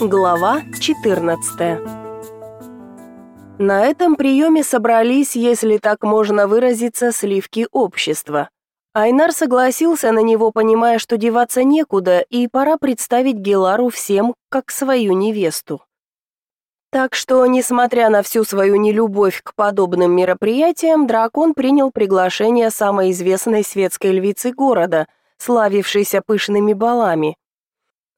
Глава 14 На этом приеме собрались, если так можно выразиться, сливки общества. Айнар согласился на него, понимая, что деваться некуда, и пора представить Гелару всем как свою невесту. Так что, несмотря на всю свою нелюбовь к подобным мероприятиям, дракон принял приглашение самой известной светской львицы города, славившейся пышными балами.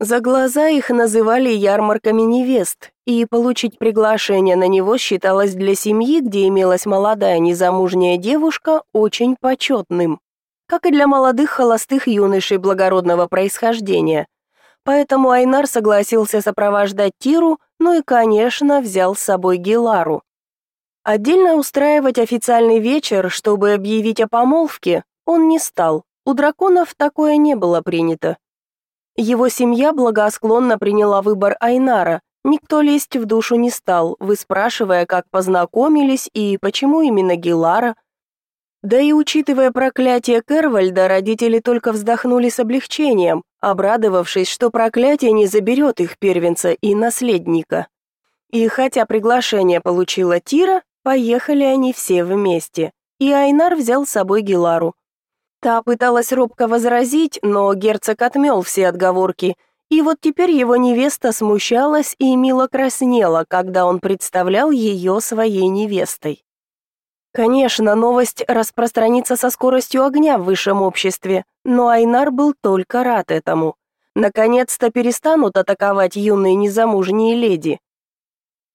За глаза их называли ярмарками невест, и получить приглашение на него считалось для семьи, где имелась молодая незамужняя девушка, очень почетным, как и для молодых холостых юношей благородного происхождения. Поэтому Айнар согласился сопровождать Тиру, ну и, конечно, взял с собой Гилару. Отдельно устраивать официальный вечер, чтобы объявить о помолвке, он не стал. У драконов такое не было принято. Его семья благосклонно приняла выбор Айнара. Никто лезть в душу не стал, выспрашивая, как познакомились и почему именно Гилара. Да и учитывая проклятие Кервальда, родители только вздохнули с облегчением, обрадовавшись, что проклятие не заберет их первенца и наследника. И хотя приглашение получила Тира, поехали они все вместе. И Айнар взял с собой Гилару. Та пыталась робко возразить, но герцог отмел все отговорки, и вот теперь его невеста смущалась и мило краснела, когда он представлял ее своей невестой. Конечно, новость распространится со скоростью огня в высшем обществе, но Айнар был только рад этому. Наконец-то перестанут атаковать юные незамужние леди.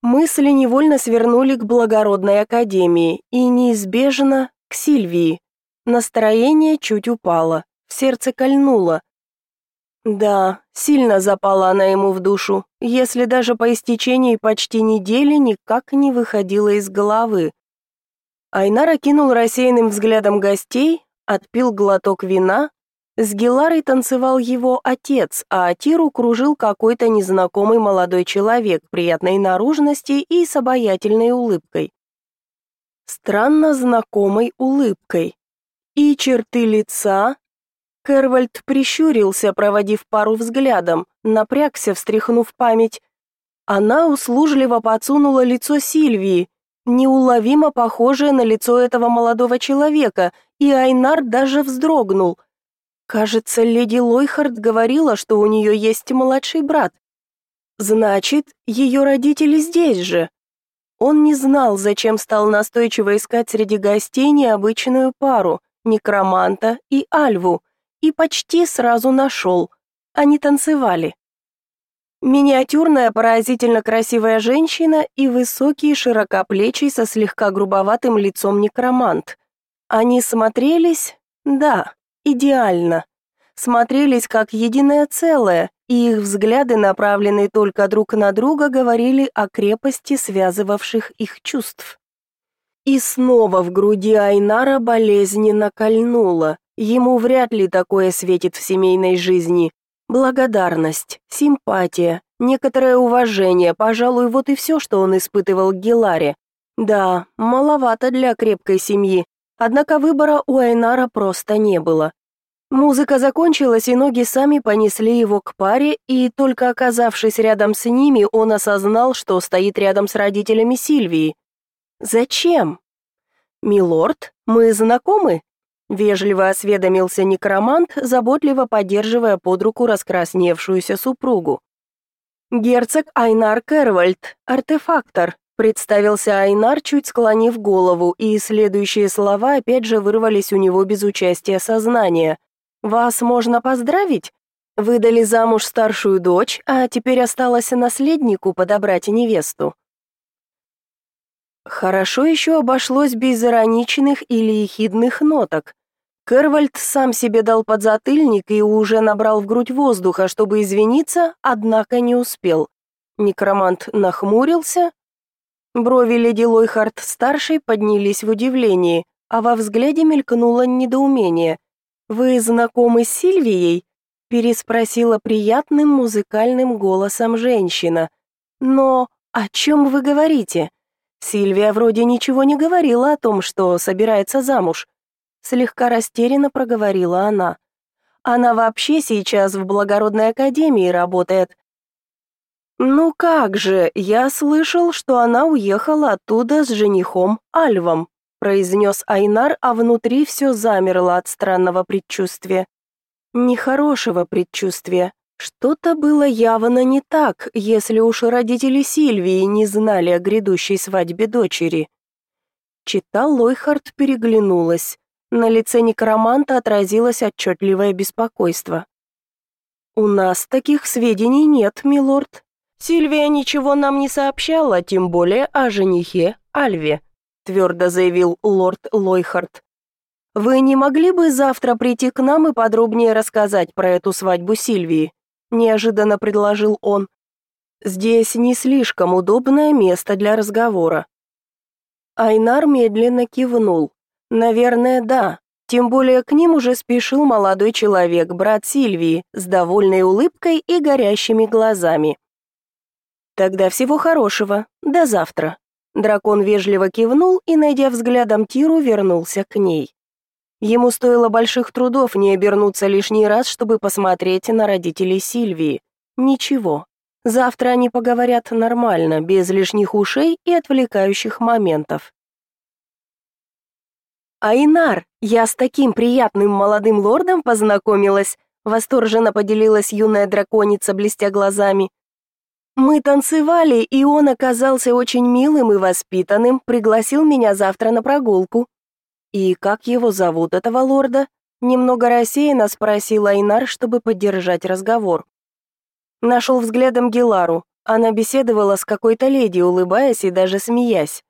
Мысли невольно свернули к благородной академии и неизбежно к Сильвии, Настроение чуть упало, в сердце кольнуло. Да, сильно запала она ему в душу, если даже по истечении почти недели никак не выходила из головы. Айнар окинул рассеянным взглядом гостей, отпил глоток вина. С Геларой танцевал его отец, а Атиру кружил какой-то незнакомый молодой человек приятной наружности и с обаятельной улыбкой. Странно знакомой улыбкой. И черты лица? Кервальд прищурился, проводив пару взглядом, напрягся, встряхнув память. Она услужливо подсунула лицо Сильвии, неуловимо похожее на лицо этого молодого человека, и Айнар даже вздрогнул. Кажется, леди Лойхард говорила, что у нее есть младший брат. Значит, ее родители здесь же. Он не знал, зачем стал настойчиво искать среди гостей необычную пару некроманта и Альву, и почти сразу нашел. Они танцевали. Миниатюрная, поразительно красивая женщина и высокий, широкоплечий со слегка грубоватым лицом некромант. Они смотрелись, да, идеально. Смотрелись как единое целое, и их взгляды, направленные только друг на друга, говорили о крепости связывавших их чувств. И снова в груди Айнара болезненно кольнуло. Ему вряд ли такое светит в семейной жизни. Благодарность, симпатия, некоторое уважение, пожалуй, вот и все, что он испытывал к Геларе. Да, маловато для крепкой семьи, однако выбора у Айнара просто не было. Музыка закончилась, и ноги сами понесли его к паре, и только оказавшись рядом с ними, он осознал, что стоит рядом с родителями Сильвии. Зачем? Милорд, мы знакомы? Вежливо осведомился некромант, заботливо поддерживая под руку раскрасневшуюся супругу. Герцог Айнар Кервальд, артефактор, представился Айнар, чуть склонив голову, и следующие слова опять же вырвались у него без участия сознания. Вас можно поздравить? Выдали замуж старшую дочь, а теперь осталось наследнику подобрать невесту. Хорошо еще обошлось без ироничных или ехидных ноток. Кервальд сам себе дал подзатыльник и уже набрал в грудь воздуха, чтобы извиниться, однако не успел. Некромант нахмурился. Брови леди Лойхард-старшей поднялись в удивлении, а во взгляде мелькнуло недоумение. «Вы знакомы с Сильвией?» — переспросила приятным музыкальным голосом женщина. «Но о чем вы говорите?» Сильвия вроде ничего не говорила о том, что собирается замуж. Слегка растерянно проговорила она. Она вообще сейчас в благородной академии работает. Ну как же, я слышал, что она уехала оттуда с женихом Альвом, произнес Айнар, а внутри все замерло от странного предчувствия. Нехорошего предчувствия. Что-то было явно не так, если уж родители Сильвии не знали о грядущей свадьбе дочери. Чита Лойхард переглянулась. На лице некроманта отразилось отчетливое беспокойство. «У нас таких сведений нет, милорд. Сильвия ничего нам не сообщала, тем более о женихе Альве», твердо заявил лорд Лойхард. «Вы не могли бы завтра прийти к нам и подробнее рассказать про эту свадьбу Сильвии?» Неожиданно предложил он. «Здесь не слишком удобное место для разговора». Айнар медленно кивнул. «Наверное, да. Тем более к ним уже спешил молодой человек, брат Сильвии, с довольной улыбкой и горящими глазами. Тогда всего хорошего. До завтра. Дракон вежливо кивнул и, найдя взглядом Тиру, вернулся к ней. Ему стоило больших трудов не обернуться лишний раз, чтобы посмотреть на родителей Сильвии. Ничего. Завтра они поговорят нормально, без лишних ушей и отвлекающих моментов. «Айнар, я с таким приятным молодым лордом познакомилась», восторженно поделилась юная драконица, блестя глазами. «Мы танцевали, и он оказался очень милым и воспитанным, пригласил меня завтра на прогулку». «И как его зовут, этого лорда?» Немного рассеянно спросил Айнар, чтобы поддержать разговор. Нашел взглядом Гелару. Она беседовала с какой-то леди, улыбаясь и даже смеясь.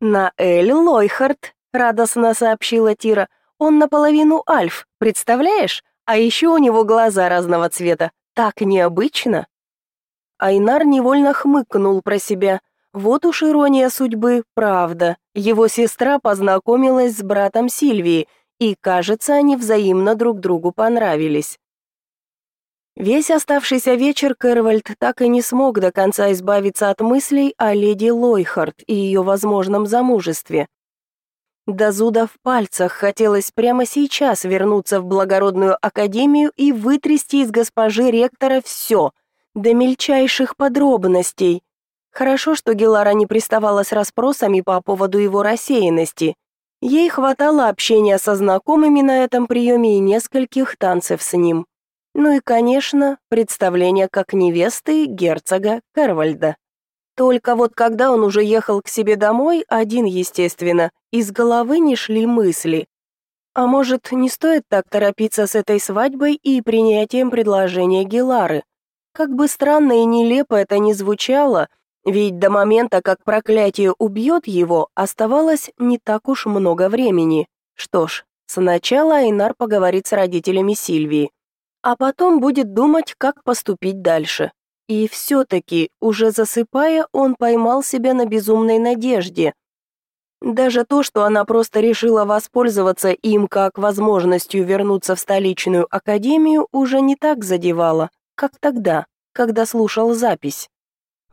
«Наэль Лойхард», радостно сообщила Тира. Он наполовину альф, представляешь? А еще у него глаза разного цвета. Так необычно. Айнар невольно хмыкнул про себя. Вот уж ирония судьбы, правда. Его сестра познакомилась с братом Сильвии, и, кажется, они взаимно друг другу понравились. Весь оставшийся вечер Кэрвальд так и не смог до конца избавиться от мыслей о леди Лойхард и ее возможном замужестве. До зуда в пальцах хотелось прямо сейчас вернуться в благородную академию и вытрясти из госпожи ректора все, до мельчайших подробностей. Хорошо, что Гелара не приставала с расспросами по поводу его рассеянности. Ей хватало общения со знакомыми на этом приеме и нескольких танцев с ним. Ну и, конечно, представление как невесты герцога Карвальда. Только вот когда он уже ехал к себе домой, один, естественно, из головы не шли мысли. А может, не стоит так торопиться с этой свадьбой и принятием предложения Гелары? Как бы странно и нелепо это ни звучало, ведь до момента, как проклятие убьет его, оставалось не так уж много времени. Что ж, сначала Айнар поговорит с родителями Сильвии, а потом будет думать, как поступить дальше. И все-таки, уже засыпая, он поймал себя на безумной надежде. Даже то, что она просто решила воспользоваться им как возможностью вернуться в столичную академию, уже не так задевало, как тогда, когда слушал запись.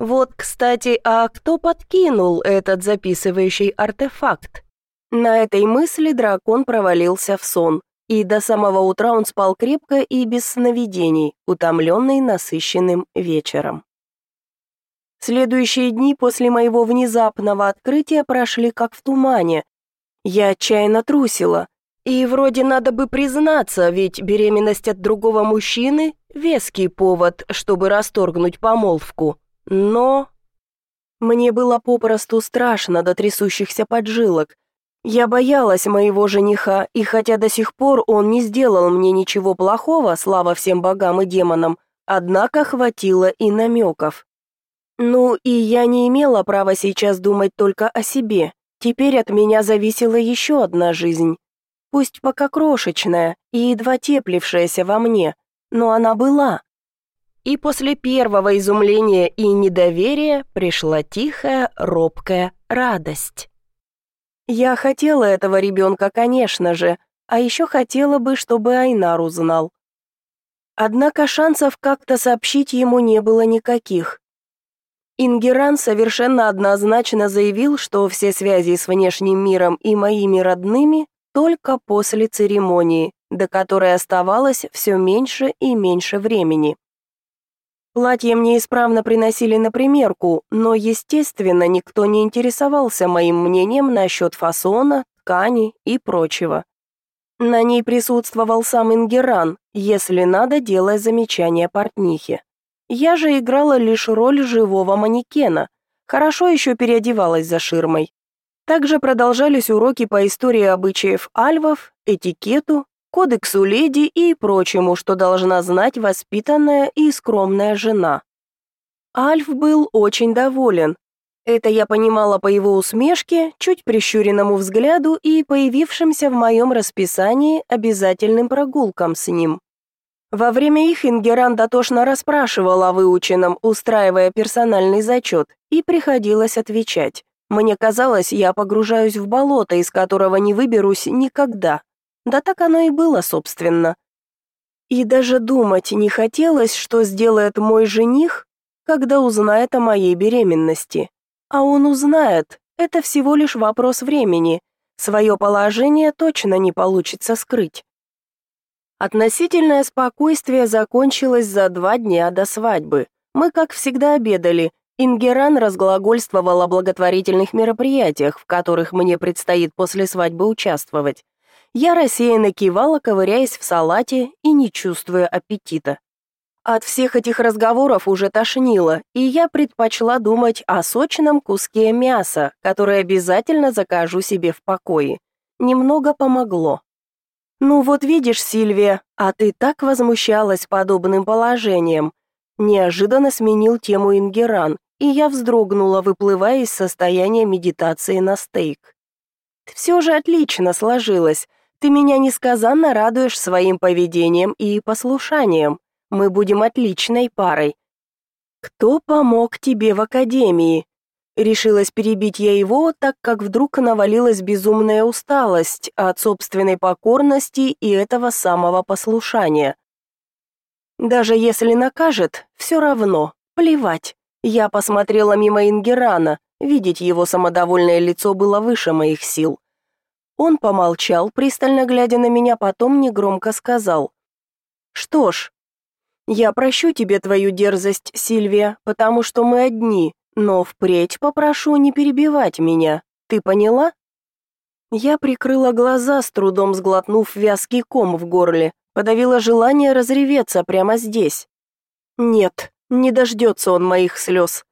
Вот, кстати, а кто подкинул этот записывающий артефакт? На этой мысли дракон провалился в сон, и до самого утра он спал крепко и без сновидений, утомленный насыщенным вечером. Следующие дни после моего внезапного открытия прошли как в тумане. Я отчаянно трусила. И вроде надо бы признаться, ведь беременность от другого мужчины – веский повод, чтобы расторгнуть помолвку. Но... Мне было попросту страшно до трясущихся поджилок. Я боялась моего жениха, и хотя до сих пор он не сделал мне ничего плохого, слава всем богам и демонам, однако хватило и намеков. Ну, и я не имела права сейчас думать только о себе. Теперь от меня зависела еще одна жизнь. Пусть пока крошечная и едва теплившаяся во мне, но она была. И после первого изумления и недоверия пришла тихая, робкая радость. Я хотела этого ребенка, конечно же, а еще хотела бы, чтобы Айнар узнал. Однако шансов как-то сообщить ему не было никаких. Ингеран совершенно однозначно заявил, что все связи с внешним миром и моими родными только после церемонии, до которой оставалось все меньше и меньше времени. Платье мне исправно приносили на примерку, но, естественно, никто не интересовался моим мнением насчет фасона, ткани и прочего. На ней присутствовал сам Ингеран, если надо, делая замечания портнихе. Я же играла лишь роль живого манекена, хорошо еще переодевалась за ширмой. Также продолжались уроки по истории обычаев альвов, этикету, кодексу леди и прочему, что должна знать воспитанная и скромная жена. Альф был очень доволен. Это я понимала по его усмешке, чуть прищуренному взгляду и появившимся в моем расписании обязательным прогулкам с ним. Во время их Ингеран дотошно расспрашивал о выученном, устраивая персональный зачет, и приходилось отвечать. Мне казалось, я погружаюсь в болото, из которого не выберусь никогда. Да так оно и было, собственно. И даже думать не хотелось, что сделает мой жених, когда узнает о моей беременности. А он узнает, это всего лишь вопрос времени. Свое положение точно не получится скрыть. Относительное спокойствие закончилось за два дня до свадьбы. Мы, как всегда, обедали, Ингеран разглагольствовал о благотворительных мероприятиях, в которых мне предстоит после свадьбы участвовать. Я рассеянно кивала, ковыряясь в салате и не чувствуя аппетита. От всех этих разговоров уже тошнило, и я предпочла думать о сочном куске мяса, который обязательно закажу себе в покое. Немного помогло. «Ну вот видишь, Сильвия, а ты так возмущалась подобным положением», неожиданно сменил тему Ингеран, и я вздрогнула, выплывая из состояния медитации на стейк. «Все же отлично сложилось. Ты меня несказанно радуешь своим поведением и послушанием. Мы будем отличной парой. Кто помог тебе в академии?» Решилась перебить я его, так как вдруг навалилась безумная усталость от собственной покорности и этого самого послушания. Даже если накажет, все равно, плевать. Я посмотрела мимо Ингерана, видеть его самодовольное лицо было выше моих сил. Он помолчал, пристально глядя на меня, потом негромко сказал: "Что ж, я прощу тебе твою дерзость, Сильвия, потому что мы одни, но впредь попрошу не перебивать меня. Ты поняла?" Я прикрыла глаза, с трудом сглотнув вязкий ком в горле, подавила желание разреветься прямо здесь. Нет, не дождется он моих слез.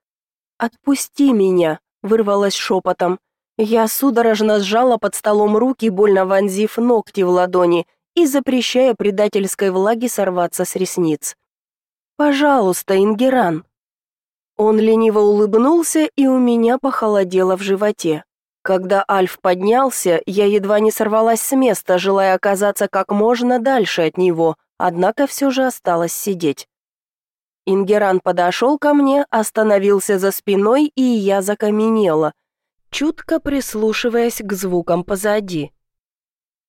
«Отпусти меня!» — вырвалась шепотом. Я судорожно сжала под столом руки, больно вонзив ногти в ладони и запрещая предательской влаге сорваться с ресниц. «Пожалуйста, Ингеран!» Он лениво улыбнулся, и у меня похолодело в животе. Когда Альф поднялся, я едва не сорвалась с места, желая оказаться как можно дальше от него, однако все же осталась сидеть. Ингеран подошел ко мне, остановился за спиной, и я закаменела, чутко прислушиваясь к звукам позади.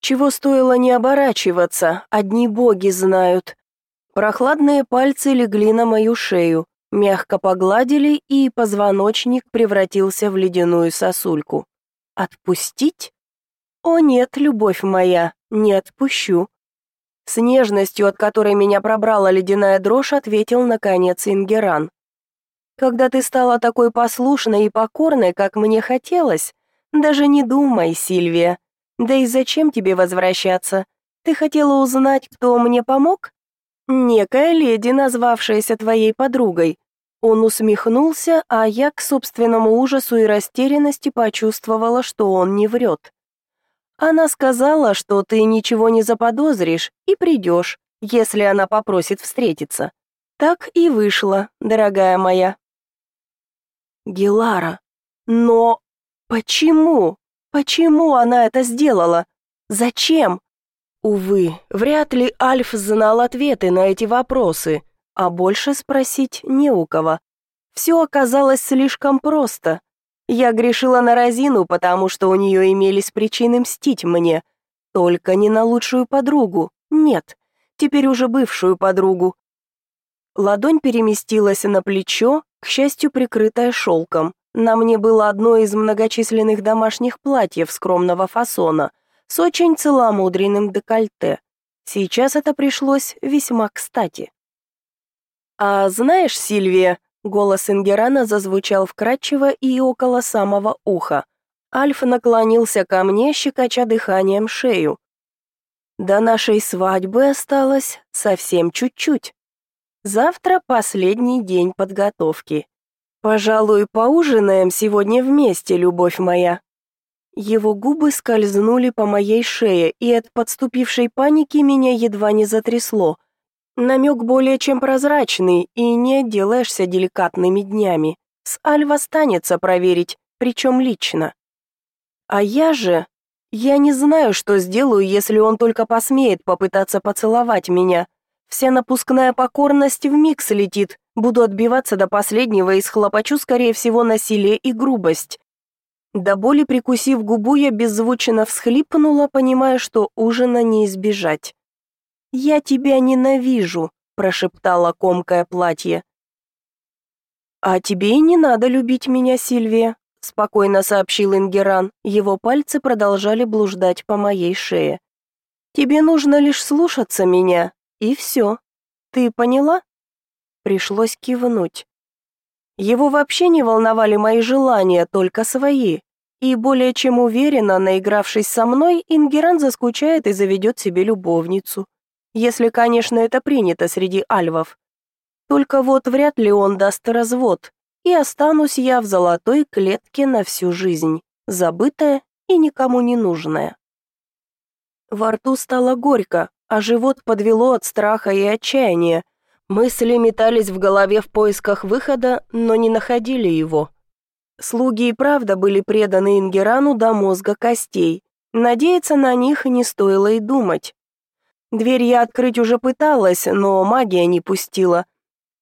Чего стоило не оборачиваться, одни боги знают. Прохладные пальцы легли на мою шею, мягко погладили, и позвоночник превратился в ледяную сосульку. Отпустить? О нет, любовь моя, не отпущу. С нежностью, от которой меня пробрала ледяная дрожь, ответил наконец Ингеран. Когда ты стала такой послушной и покорной, как мне хотелось, даже не думай, Сильвия. Да и зачем тебе возвращаться? Ты хотела узнать, кто мне помог? Некая леди, назвавшаяся твоей подругой. Он усмехнулся, а я к собственному ужасу и растерянности почувствовала, что он не врет. Она сказала, что ты ничего не заподозришь и придешь, если она попросит встретиться. Так и вышло, дорогая моя. Гелара. Но почему? Почему она это сделала? Зачем? Увы, вряд ли Альф знал ответы на эти вопросы, а больше спросить не у кого. Все оказалось слишком просто. Я грешила на Розину, потому что у нее имелись причины мстить мне. Только не на лучшую подругу, нет, теперь уже бывшую подругу. Ладонь переместилась на плечо, к счастью, прикрытое шелком. На мне было одно из многочисленных домашних платьев скромного фасона с очень целомудренным декольте. Сейчас это пришлось весьма кстати. «А знаешь, Сильвия...» — голос Ингерана зазвучал вкрадчиво и около самого уха. Альф наклонился ко мне, щекоча дыханием шею. До нашей свадьбы осталось совсем чуть-чуть. Завтра последний день подготовки. Пожалуй, поужинаем сегодня вместе, любовь моя. Его губы скользнули по моей шее, и от подступившей паники меня едва не затрясло. Намек более чем прозрачный, и не отделаешься деликатными днями. С Альва станется проверить, причем лично. А я же я не знаю, что сделаю, если он только посмеет попытаться поцеловать меня. Вся напускная покорность вмиг слетит, буду отбиваться до последнего и схлопочу, скорее всего, насилие и грубость. До боли прикусив губу, я беззвучно всхлипнула, понимая, что ужина не избежать. «Я тебя ненавижу», — прошептала комкое платье. «А тебе и не надо любить меня, Сильвия спокойно сообщил Ингеран. Его пальцы продолжали блуждать по моей шее. Тебе нужно лишь слушаться меня, и все. Ты поняла? Пришлось кивнуть. Его вообще не волновали мои желания, только свои. И более чем уверенно, наигравшись со мной, Ингеран заскучает и заведет себе любовницу. Если, конечно, это принято среди альвов. Только вот вряд ли он даст развод, и останусь я в золотой клетке на всю жизнь, забытая и никому не нужная. Во рту стало горько, а живот подвело от страха и отчаяния. Мысли метались в голове в поисках выхода, но не находили его. Слуги и правда были преданы Ингерану до мозга костей. Надеяться на них не стоило и думать. Дверь я открыть уже пыталась, но магия не пустила —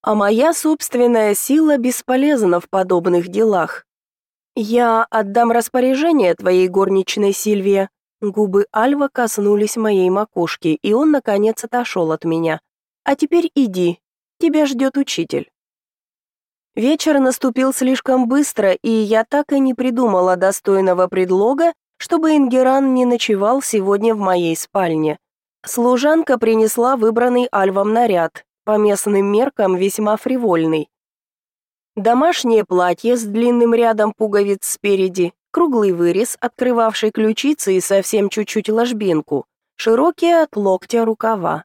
а моя собственная сила бесполезна в подобных делах. Я отдам распоряжение твоей горничной Сильвия. Губы Альва коснулись моей макушки, и он наконец отошел от меня. А теперь иди. Тебя ждет учитель. Вечер наступил слишком быстро, и я так и не придумала достойного предлога, чтобы Ингеран не ночевал сегодня в моей спальне. Служанка принесла выбранный Альвом наряд, по местным меркам весьма фривольный. Домашнее платье с длинным рядом пуговиц спереди, круглый вырез, открывавший ключицы и совсем чуть-чуть ложбинку, широкие от локтя рукава.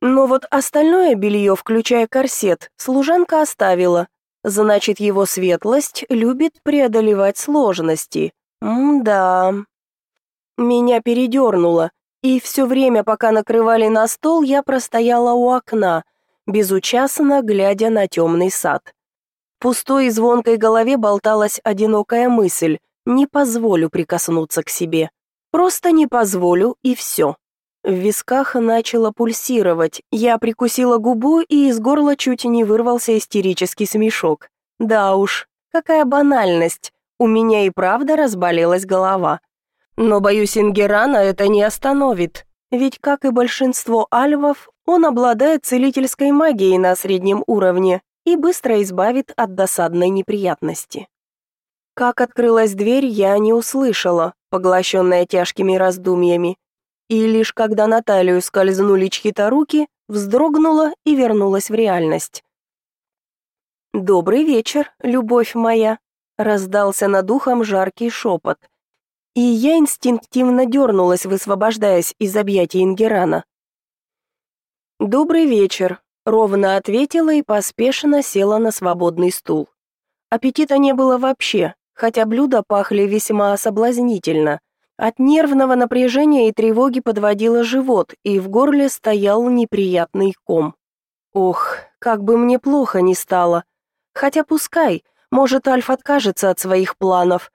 Но вот остальное белье, включая корсет, служанка оставила. Значит, его светлость любит преодолевать сложности. М-да. Меня передернуло, и все время, пока накрывали на стол, я простояла у окна, безучастно глядя на темный сад. В пустой и звонкой голове болталась одинокая мысль «не позволю прикоснуться к себе». Просто не позволю, и все. В висках начало пульсировать, я прикусила губу, и из горла чуть не вырвался истерический смешок. Да уж, какая банальность, у меня и правда разболелась голова. Но, боюсь, Ингерана это не остановит, ведь, как и большинство альвов, он обладает целительской магией на среднем уровне и быстро избавит от досадной неприятности. Как открылась дверь, я не услышала, поглощенная тяжкими раздумьями. И лишь когда на талию скользнули чьи-то руки, вздрогнула и вернулась в реальность. «Добрый вечер, любовь моя», — раздался над ухом жаркий шепот. И я инстинктивно дернулась, высвобождаясь из объятий Ингерана. «Добрый вечер», — ровно ответила и поспешно села на свободный стул. Аппетита не было вообще, хотя блюда пахли весьма соблазнительно. От нервного напряжения и тревоги подводило живот, и в горле стоял неприятный ком. Ох, как бы мне плохо не стало. Хотя пускай, может, Альф откажется от своих планов.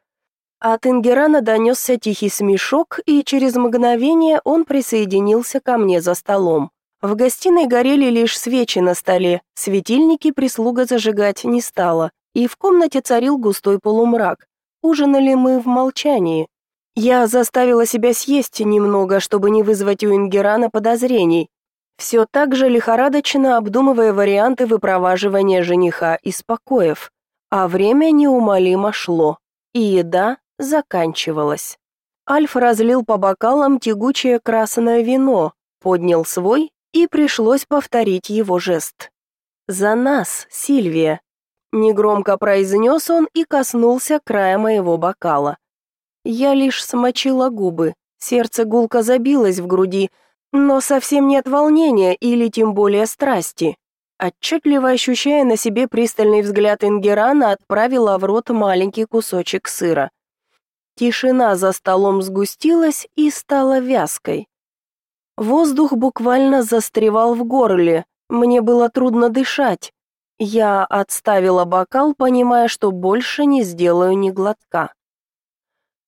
От Ингерана донесся тихий смешок, и через мгновение он присоединился ко мне за столом. В гостиной горели лишь свечи на столе, светильники прислуга зажигать не стала, и в комнате царил густой полумрак. Ужинали мы в молчании. Я заставила себя съесть немного, чтобы не вызвать у Ингерана подозрений. Все так же лихорадочно обдумывая варианты выпроваживания жениха из покоев. А время неумолимо шло, и еда заканчивалась. Альф разлил по бокалам тягучее красное вино, поднял свой и пришлось повторить его жест. За нас, Сильвия. Негромко произнес он и коснулся края моего бокала. Я лишь смочила губы, сердце гулко забилось в груди, но совсем нет волнения или тем более страсти. Отчетливо ощущая на себе пристальный взгляд Ингерана, отправила в рот маленький кусочек сыра. Тишина за столом сгустилась и стала вязкой. Воздух буквально застревал в горле, мне было трудно дышать. Я отставила бокал, понимая, что больше не сделаю ни глотка.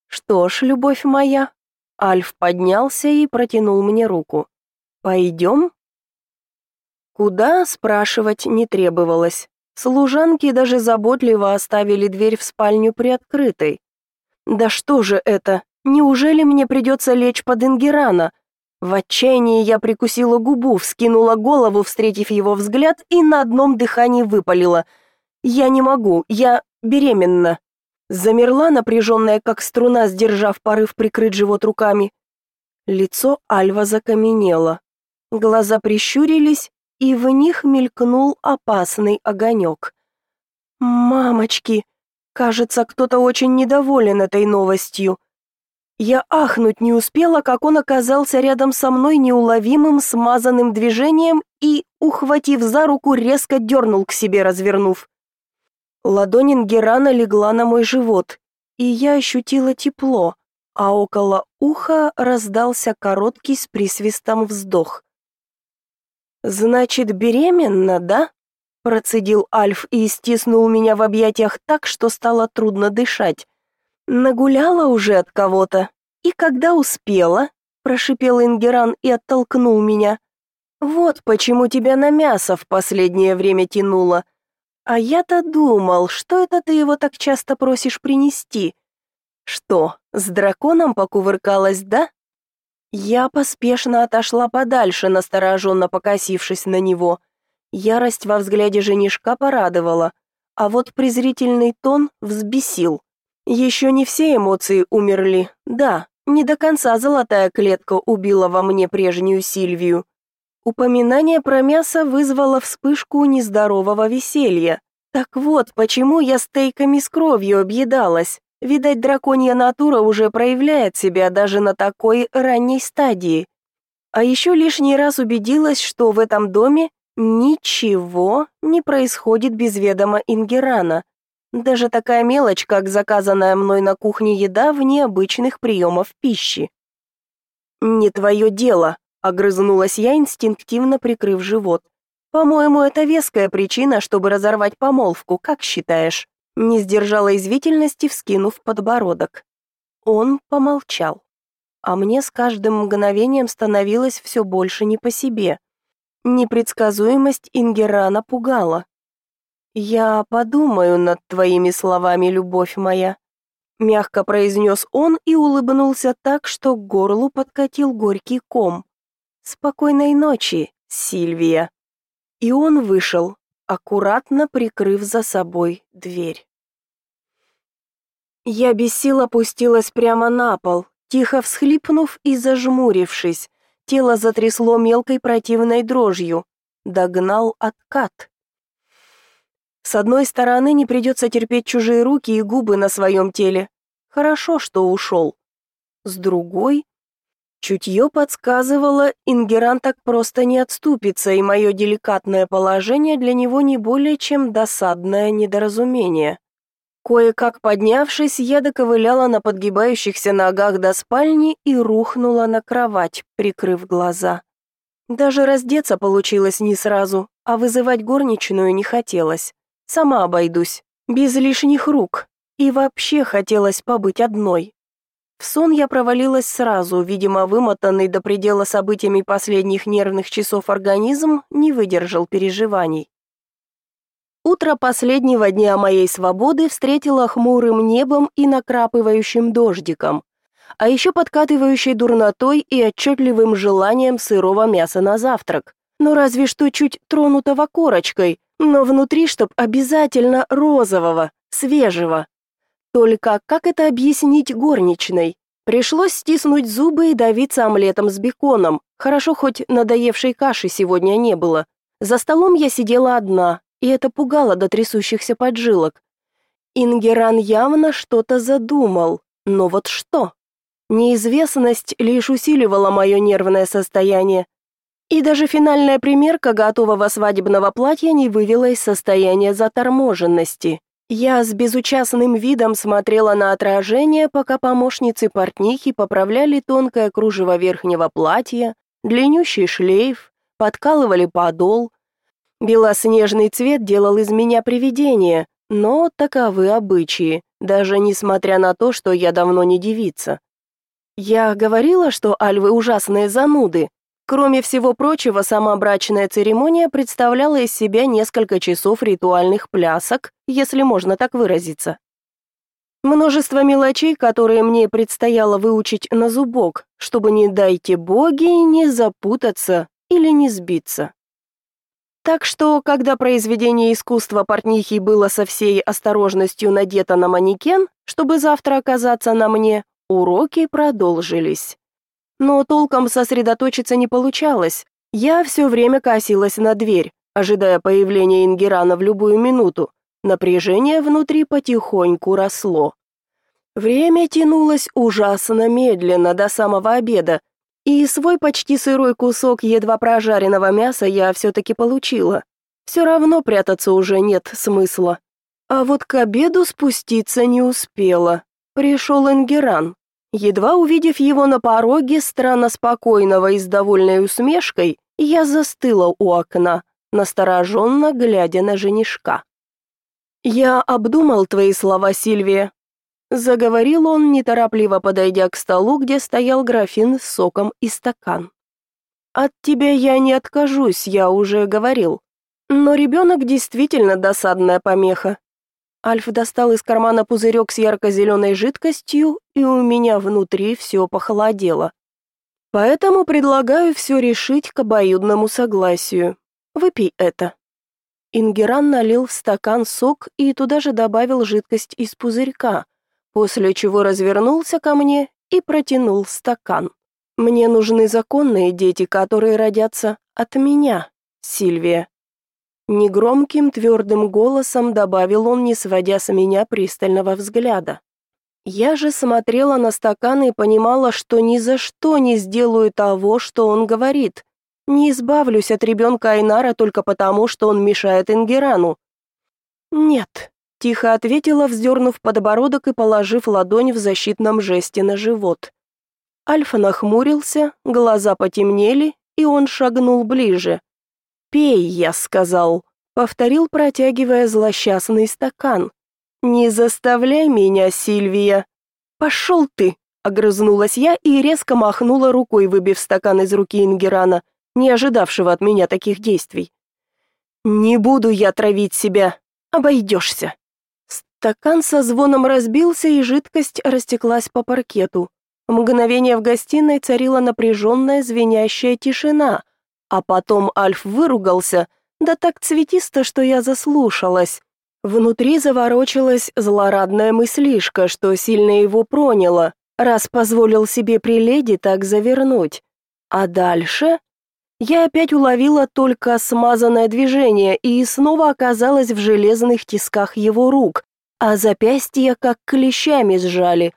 Что ж, любовь моя, Альф поднялся и протянул мне руку. Пойдем?» Куда, спрашивать не требовалось. Служанки даже заботливо оставили дверь в спальню приоткрытой. Да что же это? Неужели мне придется лечь под Ингерана? В отчаянии я прикусила губу, вскинула голову, встретив его взгляд, и на одном дыхании выпалила. «Я не могу, я беременна». Замерла, напряженная, как струна, сдержав порыв прикрыть живот руками. Лицо Альва закаменело. Глаза прищурились, и в них мелькнул опасный огонек. «Мамочки!» Кажется, кто-то очень недоволен этой новостью. Я ахнуть не успела, как он оказался рядом со мной неуловимым смазанным движением и, ухватив за руку, резко дернул к себе, развернув. Ладонь Ингерана легла на мой живот, и я ощутила тепло, а около уха раздался короткий с присвистом вздох. «Значит, беременна, да?» Процедил Альф и стиснул меня в объятиях так, что стало трудно дышать. Нагуляла уже от кого-то. И когда успела, прошипел Ингеран и оттолкнул меня. Вот почему тебя на мясо в последнее время тянуло. А я-то думал, что это ты его так часто просишь принести. Что, с драконом покувыркалась, да? Я поспешно отошла подальше, настороженно покосившись на него. Ярость во взгляде женишка порадовала, а вот презрительный тон взбесил. Еще не все эмоции умерли. Да, не до конца золотая клетка убила во мне прежнюю Сильвию. Упоминание про мясо вызвало вспышку нездорового веселья. Так вот, почему я стейками с кровью объедалась. Видать, драконья натура уже проявляет себя даже на такой ранней стадии. А еще лишний раз убедилась, что в этом доме Ничего не происходит без ведома Ингерана. Даже такая мелочь, как заказанная мной на кухне еда вне обычных приемов пищи. «Не твое дело», — огрызнулась я, инстинктивно прикрыв живот. «По-моему, это веская причина, чтобы разорвать помолвку, как считаешь?» Не сдержала извительности, вскинув подбородок. Он помолчал. А мне с каждым мгновением становилось все больше не по себе. Непредсказуемость Ингерана пугала. «Я подумаю над твоими словами, любовь моя», — мягко произнес он и улыбнулся так, что к горлу подкатил горький ком. «Спокойной ночи, Сильвия». И он вышел, аккуратно прикрыв за собой дверь. Я без сил опустилась прямо на пол, тихо всхлипнув и зажмурившись, Тело затрясло мелкой противной дрожью. Догнал откат. С одной стороны, не придется терпеть чужие руки и губы на своем теле. Хорошо, что ушел. С другой, чутье подсказывало, Ингеран так просто не отступится, и мое деликатное положение для него не более чем досадное недоразумение. Кое-как поднявшись, я доковыляла на подгибающихся ногах до спальни и рухнула на кровать, прикрыв глаза. Даже раздеться получилось не сразу, а вызывать горничную не хотелось. Сама обойдусь, без лишних рук. И вообще хотелось побыть одной. В сон я провалилась сразу, видимо, вымотанный до предела событиями последних нервных часов организм не выдержал переживаний. Утро последнего дня моей свободы встретило хмурым небом и накрапывающим дождиком, а еще подкатывающей дурнотой и отчетливым желанием сырого мяса на завтрак. Но разве что чуть тронутого корочкой, но внутри чтоб обязательно розового, свежего. Только как это объяснить горничной? Пришлось стиснуть зубы и давиться омлетом с беконом. Хорошо хоть надоевшей каши сегодня не было. За столом я сидела одна, и это пугало до трясущихся поджилок. Ингеран явно что-то задумал, но вот что? Неизвестность лишь усиливала мое нервное состояние. И даже финальная примерка готового свадебного платья не вывела из состояния заторможенности. Я с безучастным видом смотрела на отражение, пока помощницы портнихи поправляли тонкое кружево верхнего платья, длиннющий шлейф, подкалывали подол. Белоснежный цвет делал из меня привидение, но таковы обычаи, даже несмотря на то, что я давно не девица. Я говорила, что альвы ужасные зануды, Кроме всего прочего, сама брачная церемония представляла из себя несколько часов ритуальных плясок, если можно так выразиться. Множество мелочей, которые мне предстояло выучить на зубок, чтобы не дайте боги не запутаться или не сбиться. Так что, когда произведение искусства портнихи было со всей осторожностью надето на манекен, чтобы завтра оказаться на мне, уроки продолжились но толком сосредоточиться не получалось. Я все время косилась на дверь, ожидая появления Ингерана в любую минуту. Напряжение внутри потихоньку росло. Время тянулось ужасно медленно до самого обеда, и свой почти сырой кусок едва прожаренного мяса я все-таки получила. Все равно прятаться уже нет смысла. А вот к обеду спуститься не успела. Пришел Ингеран. Едва увидев его на пороге, странно спокойного и с довольной усмешкой, я застыла у окна, настороженно глядя на женишка. «Я обдумал твои слова, Сильвия», — заговорил он, неторопливо подойдя к столу, где стоял графин с соком и стакан. «От тебя я не откажусь, я уже говорил. Но ребенок действительно досадная помеха, Альф достал из кармана пузырек с ярко-зеленой жидкостью, и у меня внутри все похолодело. Поэтому предлагаю все решить к обоюдному согласию. Выпей это. Ингеран налил в стакан сок и туда же добавил жидкость из пузырька, после чего развернулся ко мне и протянул стакан. Мне нужны законные дети, которые родятся от меня, Сильвия. Негромким твердым голосом добавил он, не сводя с меня пристального взгляда. Я же смотрела на стакан и понимала, что ни за что не сделаю того, что он говорит. Не избавлюсь от ребенка Айнара только потому, что он мешает Ингерану. «Нет», — тихо ответила, вздернув подбородок и положив ладонь в защитном жесте на живот. Альфа нахмурился, глаза потемнели, и он шагнул ближе. «Пей», — я сказал, — повторил, протягивая злосчастный стакан. «Не заставляй меня, Сильвия!» «Пошел ты!» — огрызнулась я и резко махнула рукой, выбив стакан из руки Ингерана, не ожидавшего от меня таких действий. «Не буду я травить себя, обойдешься!» Стакан со звоном разбился, и жидкость растеклась по паркету. Мгновение в гостиной царила напряженная звенящая тишина, а потом Альф выругался, да так цветисто, что я заслушалась. Внутри заворочилась злорадная мыслишка, что сильно его проняло, раз позволил себе при леди так завернуть. А дальше я опять уловила только смазанное движение и снова оказалась в железных тисках его рук, а запястья как клещами сжали.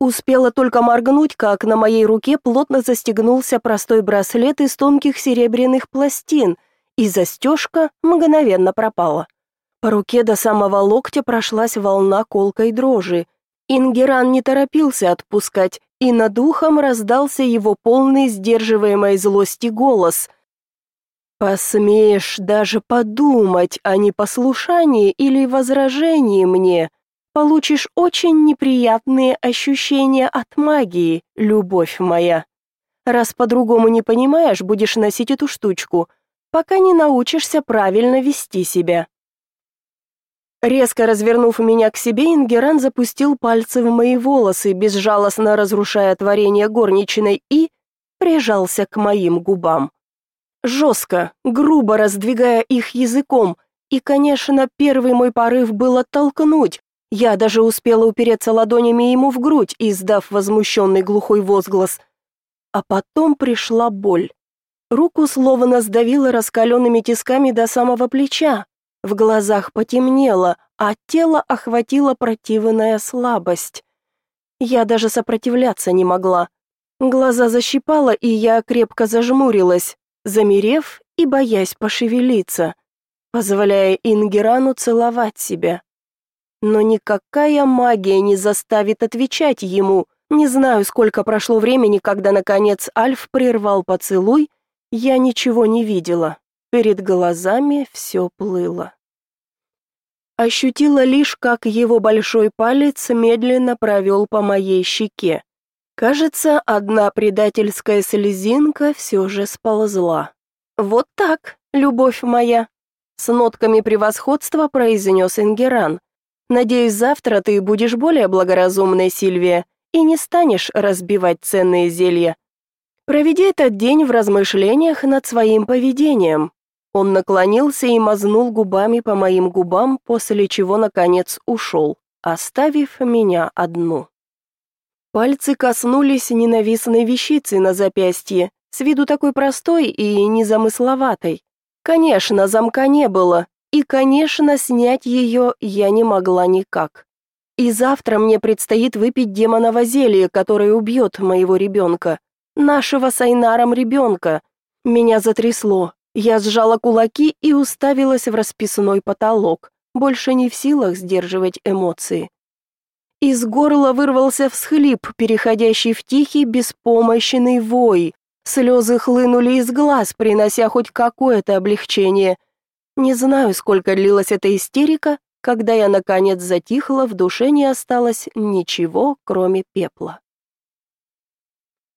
Успела только моргнуть, как на моей руке плотно застегнулся простой браслет из тонких серебряных пластин, и застежка мгновенно пропала. По руке до самого локтя прошлась волна колкой дрожи. Ингеран не торопился отпускать, и над ухом раздался его полный сдерживаемой злости голос. «Посмеешь даже подумать о непослушании или возражении мне?» Получишь очень неприятные ощущения от магии, любовь моя. Раз по-другому не понимаешь, будешь носить эту штучку, пока не научишься правильно вести себя. Резко развернув меня к себе, Ингеран запустил пальцы в мои волосы, безжалостно разрушая творение горничной, и прижался к моим губам. Жестко, грубо раздвигая их языком, и, конечно, первый мой порыв был оттолкнуть, я даже успела упереться ладонями ему в грудь, издав возмущенный глухой возглас. А потом пришла боль. Руку словно сдавило раскаленными тисками до самого плеча. В глазах потемнело, а тело охватила противная слабость. Я даже сопротивляться не могла. Глаза защипало, и я крепко зажмурилась, замерев и боясь пошевелиться, позволяя Ингерану целовать себя. Но никакая магия не заставит отвечать ему. Не знаю, сколько прошло времени, когда наконец Альф прервал поцелуй, я ничего не видела. Перед глазами все плыло. Ощутила лишь, как его большой палец медленно провел по моей щеке. Кажется, одна предательская слезинка все же сползла. «Вот так, любовь моя!» С нотками превосходства произнес Ингеран. «Надеюсь, завтра ты будешь более благоразумной, Сильвия, и не станешь разбивать ценные зелья. Проведи этот день в размышлениях над своим поведением». Он наклонился и мазнул губами по моим губам, после чего, наконец, ушел, оставив меня одну. Пальцы коснулись ненавистной вещицы на запястье, с виду такой простой и незамысловатой. Конечно, замка не было, и, конечно, снять ее я не могла никак. И завтра мне предстоит выпить демоново зелье, которое убьет моего ребенка, нашего с Айнаром ребенка. Меня затрясло. Я сжала кулаки и уставилась в расписной потолок, больше не в силах сдерживать эмоции. Из горла вырвался всхлип, переходящий в тихий, беспомощный вой. Слезы хлынули из глаз, принося хоть какое-то облегчение. Не знаю, сколько длилась эта истерика, когда я наконец затихла, в душе не осталось ничего, кроме пепла.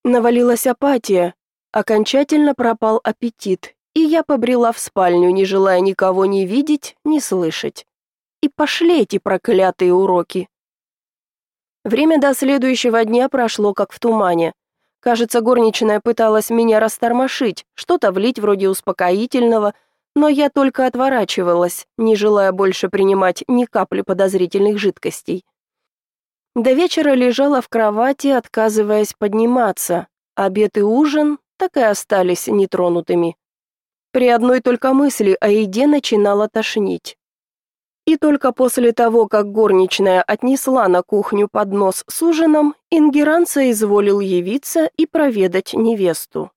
Навалилась апатия, окончательно пропал аппетит, и я побрела в спальню, не желая никого ни видеть, ни слышать. И пошли эти проклятые уроки. Время до следующего дня прошло как в тумане. Кажется, горничная пыталась меня растормошить, что-то влить вроде успокоительного, но я только отворачивалась, не желая больше принимать ни капли подозрительных жидкостей. До вечера лежала в кровати, отказываясь подниматься. Обед и ужин так и остались нетронутыми. При одной только мысли о еде начинала тошнить. И только после того, как горничная отнесла на кухню поднос с ужином, Ингеран изволил явиться и проведать невесту.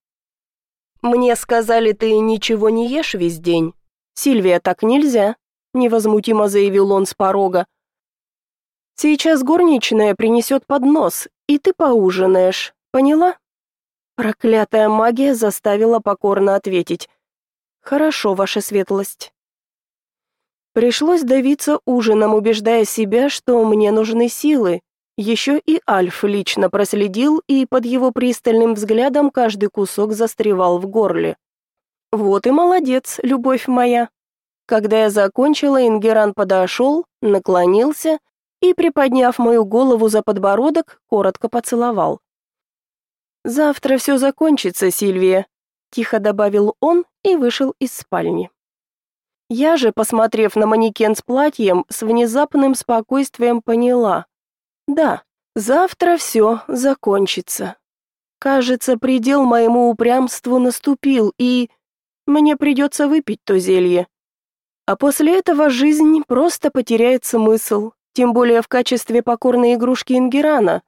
«Мне сказали, ты ничего не ешь весь день. Сильвия, так нельзя», — невозмутимо заявил он с порога. «Сейчас горничная принесет поднос, и ты поужинаешь, поняла?» Проклятая магия заставила покорно ответить. «Хорошо, ваша светлость». Пришлось давиться ужином, убеждая себя, что мне нужны силы. Еще и Альф лично проследил, и под его пристальным взглядом каждый кусок застревал в горле. Вот и молодец, любовь моя. Когда я закончила, Ингеран подошел, наклонился и, приподняв мою голову за подбородок, коротко поцеловал. «Завтра все закончится, Сильвия», — тихо добавил он и вышел из спальни. Я же, посмотрев на манекен с платьем, с внезапным спокойствием поняла. Да, завтра все закончится. Кажется, предел моему упрямству наступил, и мне придется выпить то зелье. А после этого жизнь просто потеряет смысл, тем более в качестве покорной игрушки Ингерана,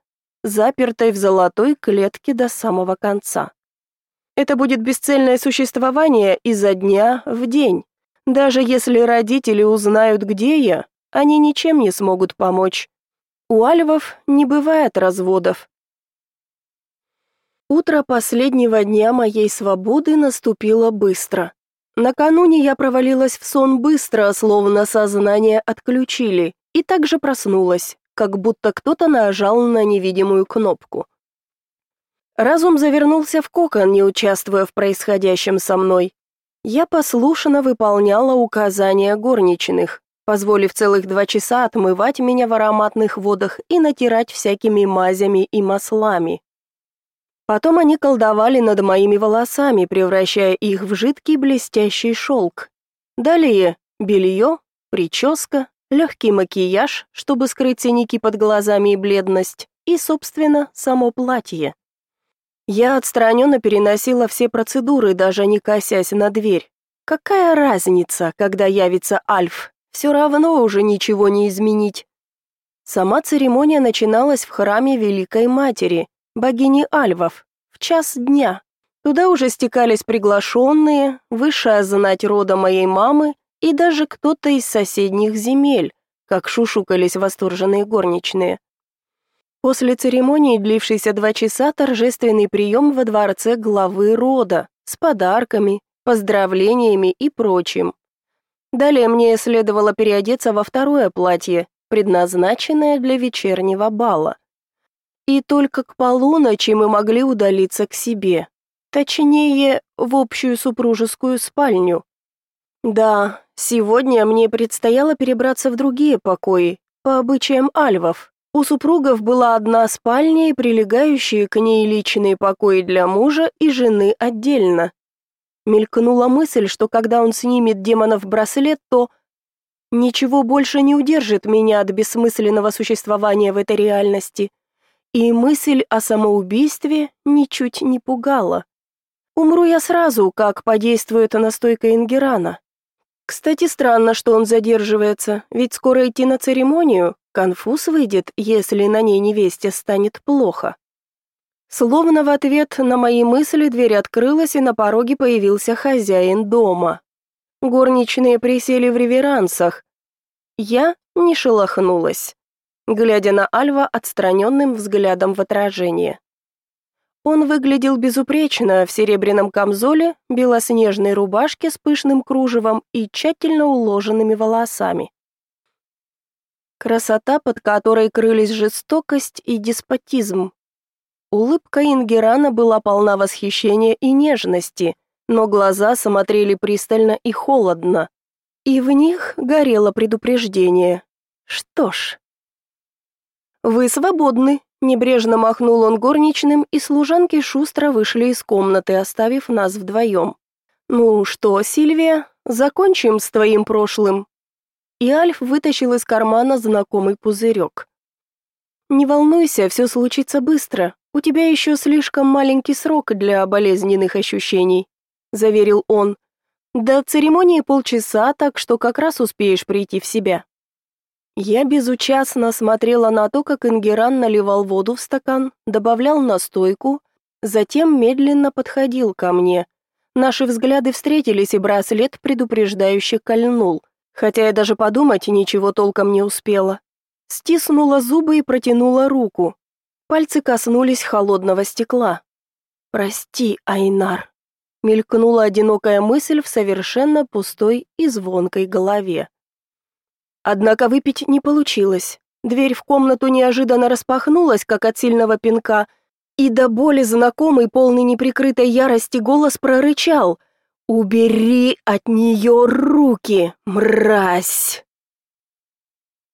запертой в золотой клетке до самого конца. Это будет бесцельное существование изо дня в день. Даже если родители узнают, где я, они ничем не смогут помочь. У альвов не бывает разводов. Утро последнего дня моей свободы наступило быстро. Накануне я провалилась в сон быстро, словно сознание отключили, и также проснулась, как будто кто-то нажал на невидимую кнопку. Разум завернулся в кокон, не участвуя в происходящем со мной. Я послушно выполняла указания горничных, позволив целых два часа отмывать меня в ароматных водах и натирать всякими мазями и маслами. Потом они колдовали над моими волосами, превращая их в жидкий блестящий шелк. Далее белье, прическа, легкий макияж, чтобы скрыть синяки под глазами и бледность, и, собственно, само платье. Я отстраненно переносила все процедуры, даже не косясь на дверь. Какая разница, когда явится Альф? Все равно уже ничего не изменить. Сама церемония начиналась в храме Великой Матери, богини Альвов, в час дня. Туда уже стекались приглашенные, высшая знать рода моей мамы и даже кто-то из соседних земель, как шушукались восторженные горничные. После церемонии, длившейся два часа, торжественный прием во дворце главы рода с подарками, поздравлениями и прочим. Далее мне следовало переодеться во второе платье, предназначенное для вечернего бала. И только к полуночи мы могли удалиться к себе, точнее, в общую супружескую спальню. Да, сегодня мне предстояло перебраться в другие покои, по обычаям альвов. У супругов была одна спальня и прилегающие к ней личные покои для мужа и жены отдельно. Мелькнула мысль, что когда он снимет демонов браслет, то ничего больше не удержит меня от бессмысленного существования в этой реальности. И мысль о самоубийстве ничуть не пугала. Умру я сразу, как подействует настойка Ингерана. Кстати, странно, что он задерживается, ведь скоро идти на церемонию. Конфуз выйдет, если на ней невесте станет плохо. Словно в ответ на мои мысли дверь открылась, и на пороге появился хозяин дома. Горничные присели в реверансах. Я не шелохнулась, глядя на Альва отстраненным взглядом в отражение. Он выглядел безупречно в серебряном камзоле, белоснежной рубашке с пышным кружевом и тщательно уложенными волосами. Красота, под которой крылись жестокость и деспотизм, Улыбка Ингерана была полна восхищения и нежности, но глаза смотрели пристально и холодно, и в них горело предупреждение. Что ж, вы свободны, небрежно махнул он горничным, и служанки шустро вышли из комнаты, оставив нас вдвоем. Ну что, Сильвия, закончим с твоим прошлым. И Альф вытащил из кармана знакомый пузырек. Не волнуйся, все случится быстро. У тебя еще слишком маленький срок для болезненных ощущений, заверил он. До церемонии полчаса, так что как раз успеешь прийти в себя. Я безучастно смотрела на то, как Ингеран наливал воду в стакан, добавлял настойку, затем медленно подходил ко мне. Наши взгляды встретились, и браслет предупреждающе кольнул, хотя я даже подумать ничего толком не успела. Стиснула зубы и протянула руку, Пальцы коснулись холодного стекла. «Прости, Айнар», — мелькнула одинокая мысль в совершенно пустой и звонкой голове. Однако выпить не получилось. Дверь в комнату неожиданно распахнулась, как от сильного пинка, и до боли знакомый, полный неприкрытой ярости голос прорычал «Убери от нее руки, мразь!»